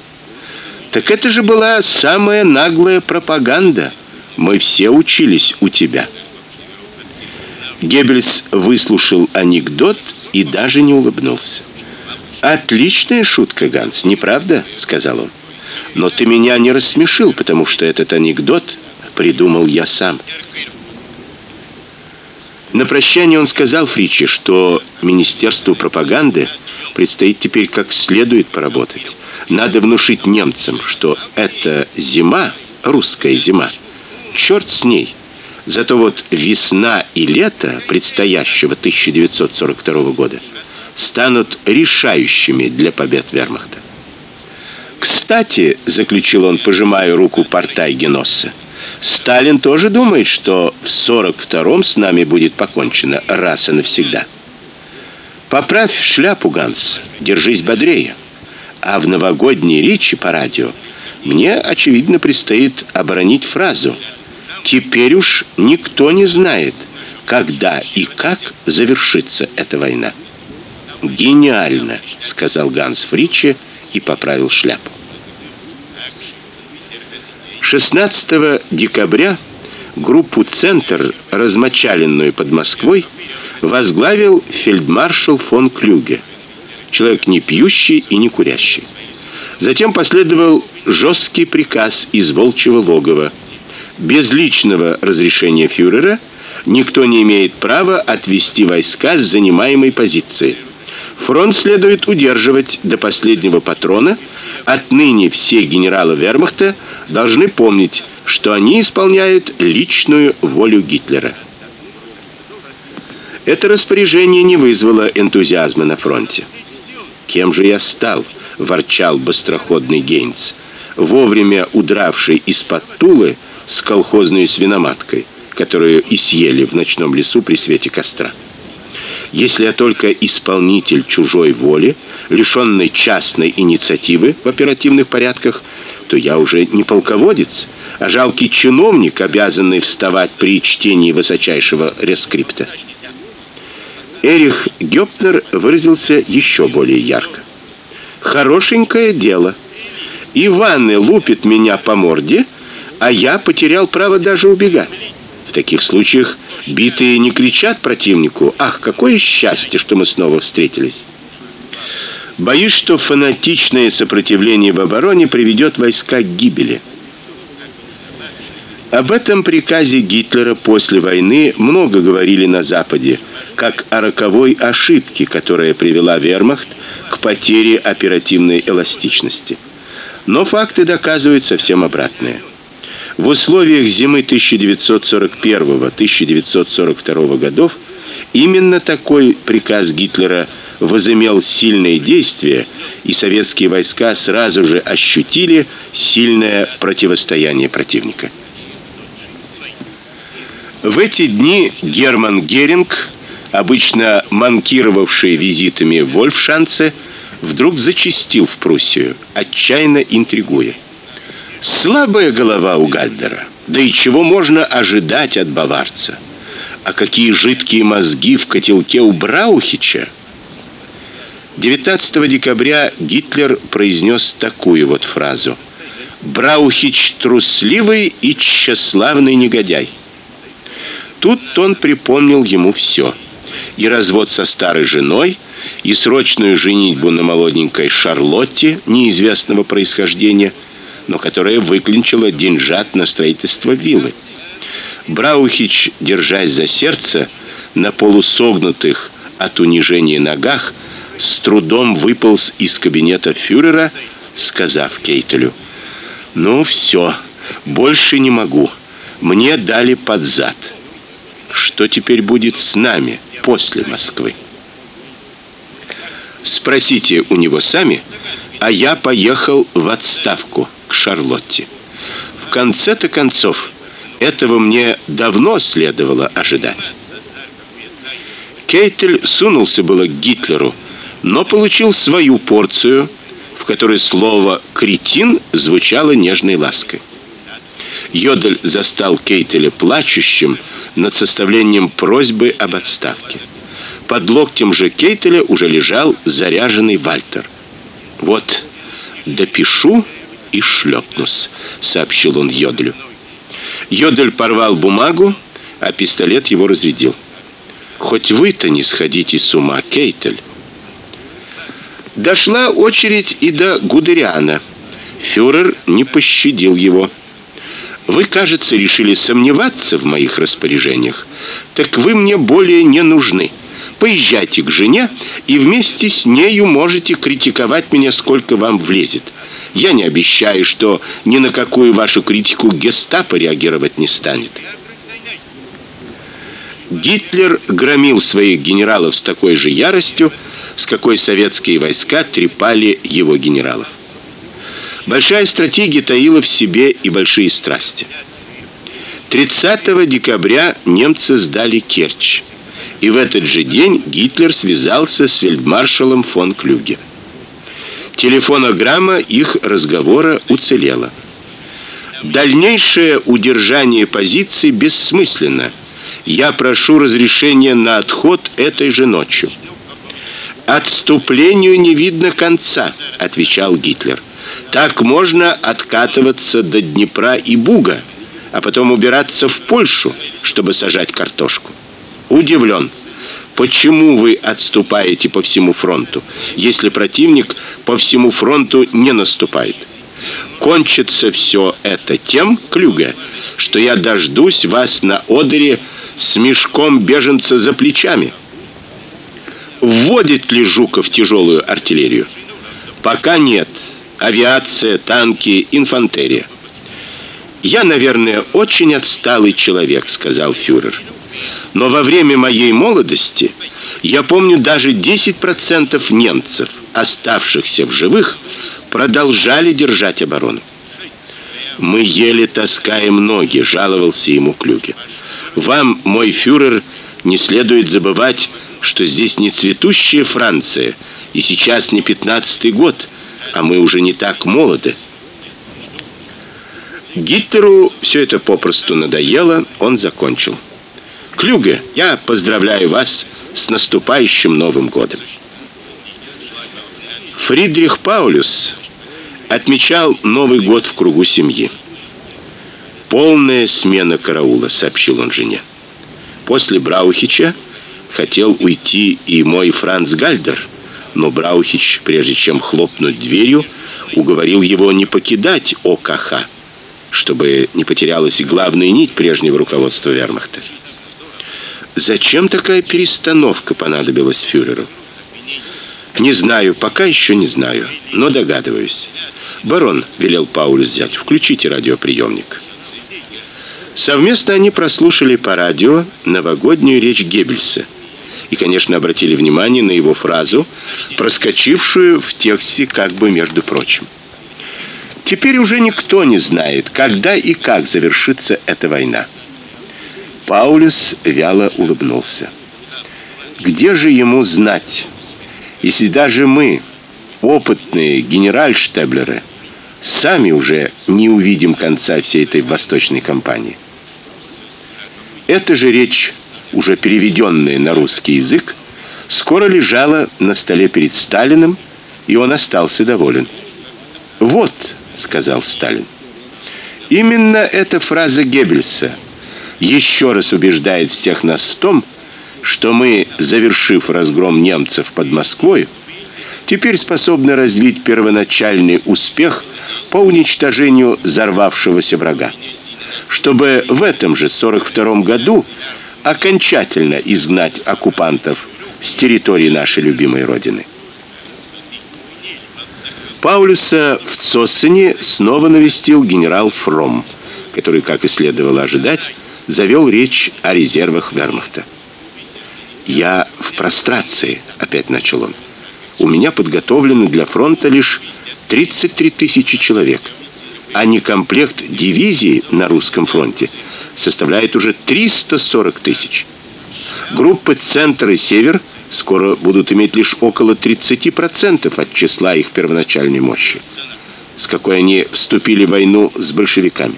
Так это же была самая наглая пропаганда. Мы все учились у тебя. Геббельс выслушал анекдот и даже не улыбнулся. Отличная шутка, Ганс, не правда, сказал он. Но ты меня не рассмешил, потому что этот анекдот придумал я сам. На прощание он сказал Фриче, что министерству пропаганды предстоит теперь как следует поработать. Надо внушить немцам, что это зима, русская зима. Черт с ней. Зато вот весна и лето предстоящего 1942 года станут решающими для побед Вермахта. Кстати, заключил он, пожимая руку Портайгеносса, Сталин тоже думает, что в 42-м с нами будет покончено раз и навсегда. Поправь шляпу, Ганс, держись бодрее. А в новогодней речи по радио мне очевидно предстоит оборонить фразу: "Теперь уж никто не знает, когда и как завершится эта война". Гениально, сказал Ганс Фриче и поправил шляпу. 16 декабря группу Центр, размочаленную под Москвой, возглавил фельдмаршал фон Клюге, человек не пьющий и не курящий. Затем последовал жесткий приказ из волчьего логова: без личного разрешения фюрера никто не имеет права отвести войска с занимаемой позиции. Фронт следует удерживать до последнего патрона. Отныне все генералы Вермахта должны помнить, что они исполняют личную волю Гитлера. Это распоряжение не вызвало энтузиазма на фронте. Кем же я стал, ворчал быстроходный Гейнц, вовремя удравший из-под Тулы с колхозной свиноматкой которую и съели в ночном лесу при свете костра. Если я только исполнитель чужой воли, лишенный частной инициативы в оперативных порядках, то я уже не полководец, а жалкий чиновник, обязанный вставать при чтении высочайшего рескрипта. Эрих Гёпнер выразился еще более ярко. Хорошенькое дело. Иваны лупит меня по морде, а я потерял право даже убегать. В таких случаях битые не кричат противнику: "Ах, какое счастье, что мы снова встретились!" Боюсь, что фанатичное сопротивление в обороне приведет войска к гибели. Об этом приказе Гитлера после войны много говорили на западе, как о роковой ошибке, которая привела Вермахт к потере оперативной эластичности. Но факты доказывают совсем обратное. В условиях зимы 1941-1942 годов именно такой приказ Гитлера возымел сильное действие, и советские войска сразу же ощутили сильное противостояние противника. В эти дни Герман Геринг, обычно манкировавший визитами в Вольфшанце, вдруг зачастил в Пруссию, отчаянно интригуя. Слабая голова у Гальдера. Да и чего можно ожидать от баварца? А какие жидкие мозги в котелке у Браухича? 19 декабря Гитлер произнес такую вот фразу: Браухич трусливый и тщеславный негодяй. Тут он припомнил ему все: и развод со старой женой, и срочную женитьбу на молоденькой Шарлотте неизвестного происхождения но которая выклинчила деньжат на строительство виллы. Браухич, держась за сердце, на полусогнутых от унижения ногах, с трудом выполз из кабинета фюрера, сказав Кейтелю: "Ну все, больше не могу. Мне дали под зад. Что теперь будет с нами после Москвы?" Спросите у него сами, а я поехал в отставку к Шарлотте. В конце-то концов, этого мне давно следовало ожидать. Кейтель сунулся было к Гитлеру, но получил свою порцию, в которой слово кретин звучало нежной лаской. Йодель застал Кейтеля плачущим над составлением просьбы об отставке. Под локтем же Кейтеля уже лежал заряженный Вальтер. Вот допишу и шлепнусь, сообщил он Йодлю. Йодль порвал бумагу, а пистолет его разрядил. Хоть вы-то не сходите с ума, Кейтель. Дошла очередь и до Гудериана. Фюрер не пощадил его. Вы, кажется, решили сомневаться в моих распоряжениях. Так вы мне более не нужны. Поезжайте к жене и вместе с нею можете критиковать меня сколько вам влезет. Я не обещаю, что ни на какую вашу критику Гестапо реагировать не станет. Гитлер громил своих генералов с такой же яростью, с какой советские войска трепали его генералов. Большая стратегия таила в себе и большие страсти. 30 декабря немцы сдали Керчь. И в этот же день Гитлер связался с фельдмаршалом фон Клюге. Телефонограмма их разговора уцелела. Дальнейшее удержание позиции бессмысленно. Я прошу разрешения на отход этой же ночью. Отступлению не видно конца, отвечал Гитлер. Так можно откатываться до Днепра и Буга, а потом убираться в Польшу, чтобы сажать картошку. Удивлен. Почему вы отступаете по всему фронту, если противник по всему фронту не наступает? Кончится все это тем, Клюга, что я дождусь вас на Одере с мешком беженца за плечами. Вводит ли Жуков тяжелую артиллерию? Пока нет. Авиация, танки, инфантерия. Я, наверное, очень отсталый человек, сказал фюрер. Но во время моей молодости я помню даже 10% немцев, оставшихся в живых, продолжали держать оборону. Мы еле таскаем ноги, жаловался ему Клюге. Вам, мой фюрер, не следует забывать, что здесь не цветущая Франция, и сейчас не пятнадцатый год, а мы уже не так молоды. Гитлеру все это попросту надоело, он закончил. Клюге, я поздравляю вас с наступающим Новым годом. Фридрих Паулюс отмечал Новый год в кругу семьи. Полная смена караула, сообщил он жене. После Браухича хотел уйти и мой Франц Гальдер, но Браухич, прежде чем хлопнуть дверью, уговорил его не покидать ОКХ, чтобы не потерялась главная нить прежнего руководства Вермахта. Зачем такая перестановка понадобилась фюреру? Не знаю, пока еще не знаю, но догадываюсь. Барон велел Паулю взять. Включите радиоприемник. Совместно они прослушали по радио новогоднюю речь Геббельса и, конечно, обратили внимание на его фразу, проскочившую в тексте как бы между прочим. Теперь уже никто не знает, когда и как завершится эта война. Паулюс вяло улыбнулся. Где же ему знать, если даже мы, опытные генеральштаблеры, сами уже не увидим конца всей этой восточной кампании? Эта же речь, уже переведенная на русский язык, скоро лежала на столе перед Сталиным, и он остался доволен. "Вот", сказал Сталин. Именно эта фраза Геббельса еще раз убеждает всех нас в том, что мы, завершив разгром немцев под Москвой, теперь способны развить первоначальный успех по уничтожению взорвавшегося врага чтобы в этом же 42 году окончательно изгнать оккупантов с территории нашей любимой родины. Паулюса в Цоссене снова навестил генерал Фром, который, как и следовало ожидать, завел речь о резервах Вермахта. Я в прострации, опять начал он. У меня подготовлено для фронта лишь 33 тысячи человек а не комплект дивизии на русском фронте составляет уже 340 тысяч. Группы «Центр» и «Север» скоро будут иметь лишь около 30% от числа их первоначальной мощи, с какой они вступили в войну с большевиками.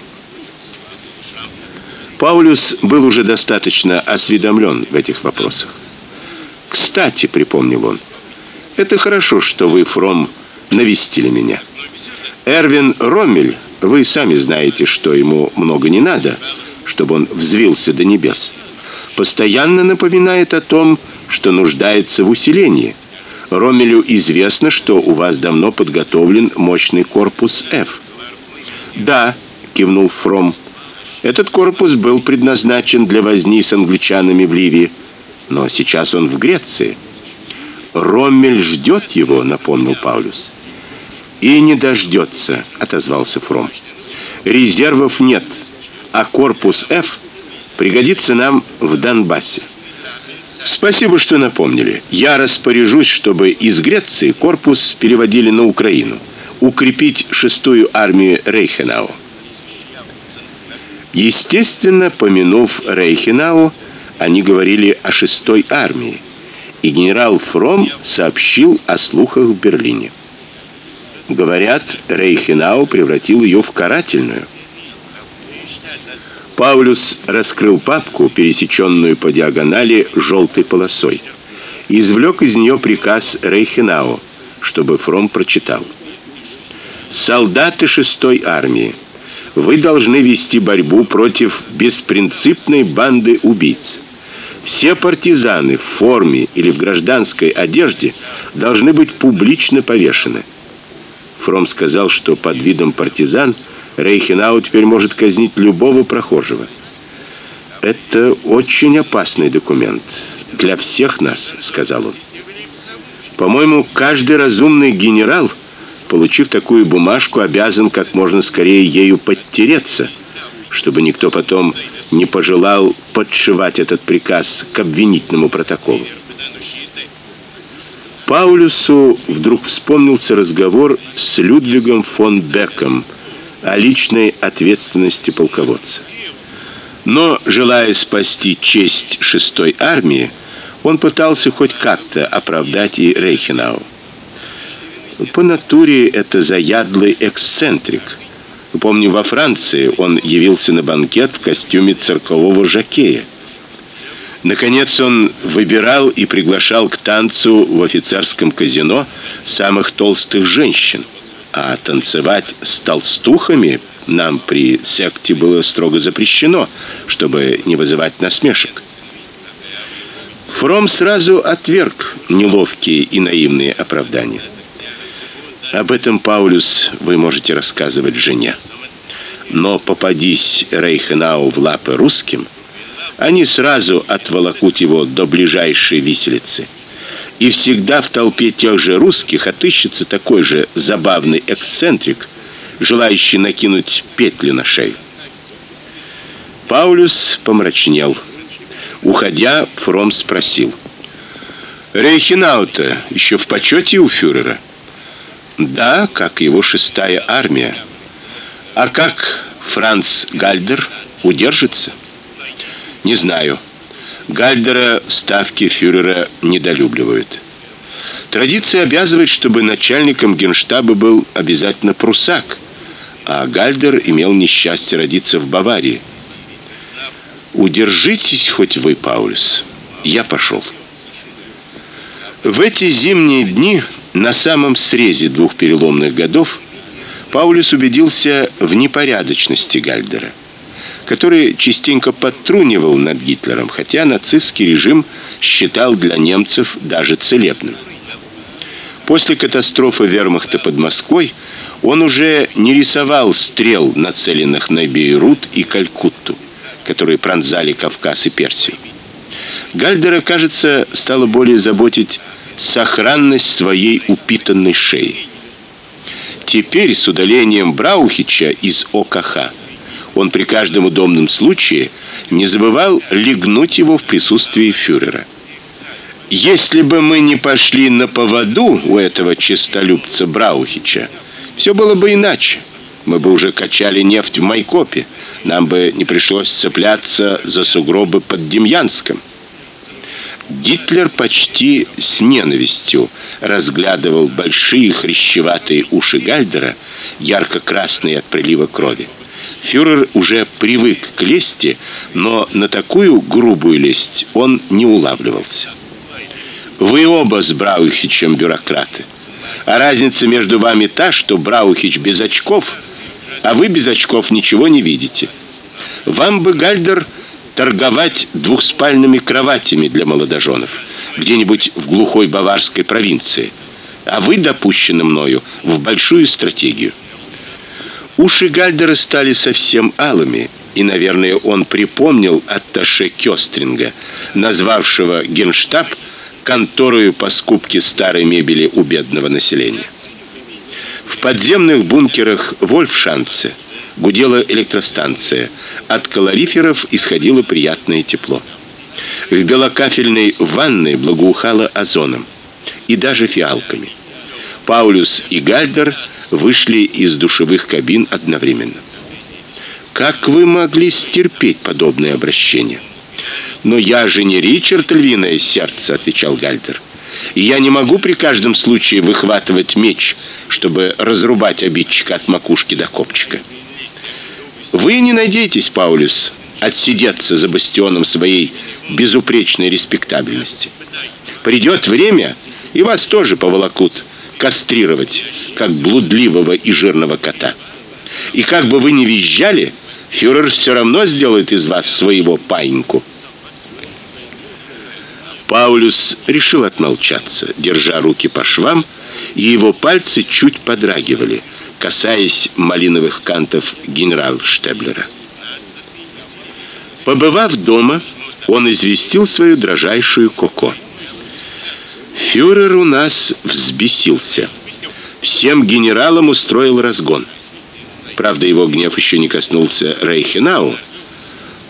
Паулюс был уже достаточно осведомлен в этих вопросах. Кстати, припомнил он, это хорошо, что вы, Фром, навестили меня. Эрвин Роммель вы сами знаете, что ему много не надо, чтобы он взвился до небес. Постоянно напоминает о том, что нуждается в усилении. Ромелю известно, что у вас давно подготовлен мощный корпус F. Да, кивнул Фром. Этот корпус был предназначен для возни с англичанами в Ливии, но сейчас он в Греции. Роммель ждет его, напомнил Паулюс. И не дождется», — отозвался Фром. Резервов нет, а корпус F пригодится нам в Донбассе. Спасибо, что напомнили. Я распоряжусь, чтобы из Греции корпус переводили на Украину, укрепить шестую армию Рейхенау. Естественно, помянув Рейхенау, они говорили о шестой армии, и генерал Фром сообщил о слухах в Берлине. Говорят, Рейхенау превратил ее в карательную. Паулюс раскрыл папку, пересеченную по диагонали желтой полосой, извлек из нее приказ Рейхенау, чтобы Фром прочитал. Солдаты шестой армии, вы должны вести борьбу против беспринципной банды убийц. Все партизаны в форме или в гражданской одежде должны быть публично повешены. Фром сказал, что под видом партизан Рейхенау теперь может казнить любого прохожего. Это очень опасный документ для всех нас, сказал он. По-моему, каждый разумный генерал, получив такую бумажку, обязан как можно скорее ею подтереться, чтобы никто потом не пожелал подшивать этот приказ к обвинительному протоколу. Паулюсу вдруг вспомнился разговор с Людвигом фон Беком о личной ответственности полководца. Но, желая спасти честь шестой армии, он пытался хоть как-то оправдать и Рейхенау. По натуре это заядлый эксцентрик. Помню, во Франции он явился на банкет в костюме циркового жокея. Наконец он выбирал и приглашал к танцу в офицерском казино самых толстых женщин, а танцевать с толстухами нам при секте было строго запрещено, чтобы не вызывать насмешек. Фром сразу отверг неловкие и наивные оправдания. Об этом, Паулюс, вы можете рассказывать жене. Но попадись Рейхенау в лапы русским, они сразу отволокут его до ближайшей виселицы. И всегда в толпе тех же русских отыщется такой же забавный эксцентрик, желающий накинуть петли на шею. Паулюс помрачнел. Уходя, Фром спросил: Рейхенаута еще в почете у фюрера? Да, как его шестая армия. А как Франц Гальдер удержится? Не знаю. Гальдера ставки фюрера недолюбливают. Традиция обязывает, чтобы начальником Генштаба был обязательно прусак, а Гальдер имел несчастье родиться в Баварии. Удержитесь хоть вы, Паулюс. Я пошел. В эти зимние дни на самом срезе двух переломных годов Паулюс убедился в непорядочности Гальдера который частенько подтрунивал над Гитлером, хотя нацистский режим считал для немцев даже целебным. После катастрофы Вермахта под Москвой он уже не рисовал стрел, нацеленных на Бейрут и Калькутту, которые пронзали Кавказ и Персию. Гальдера, кажется, стало более заботить сохранность своей упитанной шеи. Теперь с удалением Браухича из ОКХ он при каждом удобном случае не забывал легнуть его в присутствии фюрера. Если бы мы не пошли на поводу у этого честолюбца Браухича, все было бы иначе. Мы бы уже качали нефть в Майкопе. Нам бы не пришлось цепляться за сугробы под Демьянском. Гитлер почти с ненавистью разглядывал большие хрящеватые уши Гальдера, ярко-красные от прилива крови. Фюрер уже привык к лести, но на такую грубую лесть он не улавливался. Вы оба с Браухичем бюрократы. А разница между вами та, что Браухич без очков, а вы без очков ничего не видите. Вам бы Гальдер торговать двухспальными кроватями для молодоженов где-нибудь в глухой баварской провинции, а вы допущены мною в большую стратегию. Уши Гальдера стали совсем алыми, и, наверное, он припомнил атташе Кёстринга, назвавшего Генштаб конторой по скупке старой мебели у бедного населения. В подземных бункерах Вольфшанце гудела электростанция. От калориферов исходило приятное тепло. В белокафельной ванной благоухало озоном и даже фиалками. Паулюс и Гальдер вышли из душевых кабин одновременно. Как вы могли стерпеть подобное обращение? Но я же не Ричард Львиное сердце, отвечал Гальтер. И я не могу при каждом случае выхватывать меч, чтобы разрубать обидчика от макушки до копчика. Вы не надейтесь, Паулюс, отсидеться за бастионом своей безупречной респектабельности. Придет время, и вас тоже поволокут кастрировать, как блудливого и жирного кота. И как бы вы ни визжали, фюрер все равно сделает из вас своего паиньку. Паулюс решил отмолчаться, держа руки по швам, и его пальцы чуть подрагивали, касаясь малиновых кантов генерал-штеблера. Побывав дома, он известил свою дрожайшую Коко. Фюрер у нас взбесился. Всем генералам устроил разгон. Правда, его гнев еще не коснулся Рейхенау,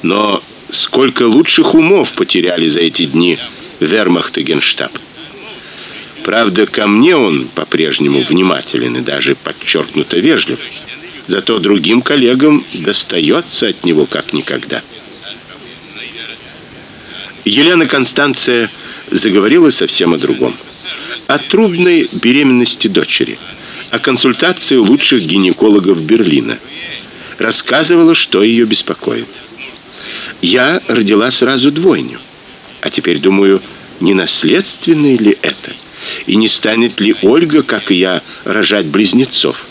но сколько лучших умов потеряли за эти дни Вермахт и Генштаб. Правда, ко мне он по-прежнему внимателен и даже подчеркнуто вежлив. Зато другим коллегам достается от него как никогда. Елена Констанция заговорила совсем о другом. О трудной беременности дочери, о консультации лучших гинекологов Берлина. Рассказывала, что ее беспокоит. Я родила сразу двойню. А теперь думаю, не наследственное ли это? И не станет ли Ольга, как и я, рожать близнецов?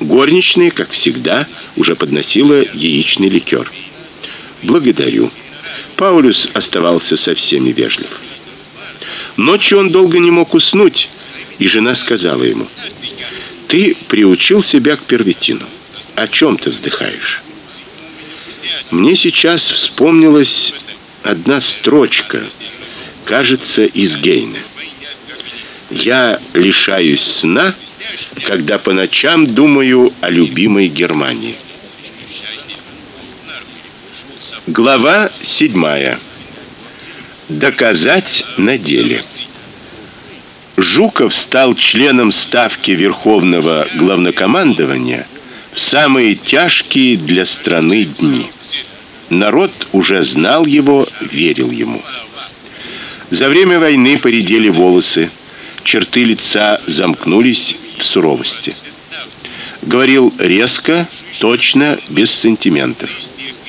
Горничная, как всегда, уже подносила яичный ликер. Благодарю. Паулюс оставался со всеми вежлив. Ночью он долго не мог уснуть, и жена сказала ему: "Ты приучил себя к первитину. О чем ты вздыхаешь?" Мне сейчас вспомнилась одна строчка, кажется, из Гейна. Я лишаюсь сна, когда по ночам думаю о любимой Германии. Глава 7. Доказать на деле. Жуков стал членом ставки Верховного главнокомандования в самые тяжкие для страны дни. Народ уже знал его, верил ему. За время войны поредели волосы, черты лица замкнулись суровости. Говорил резко, точно, без сантиментов.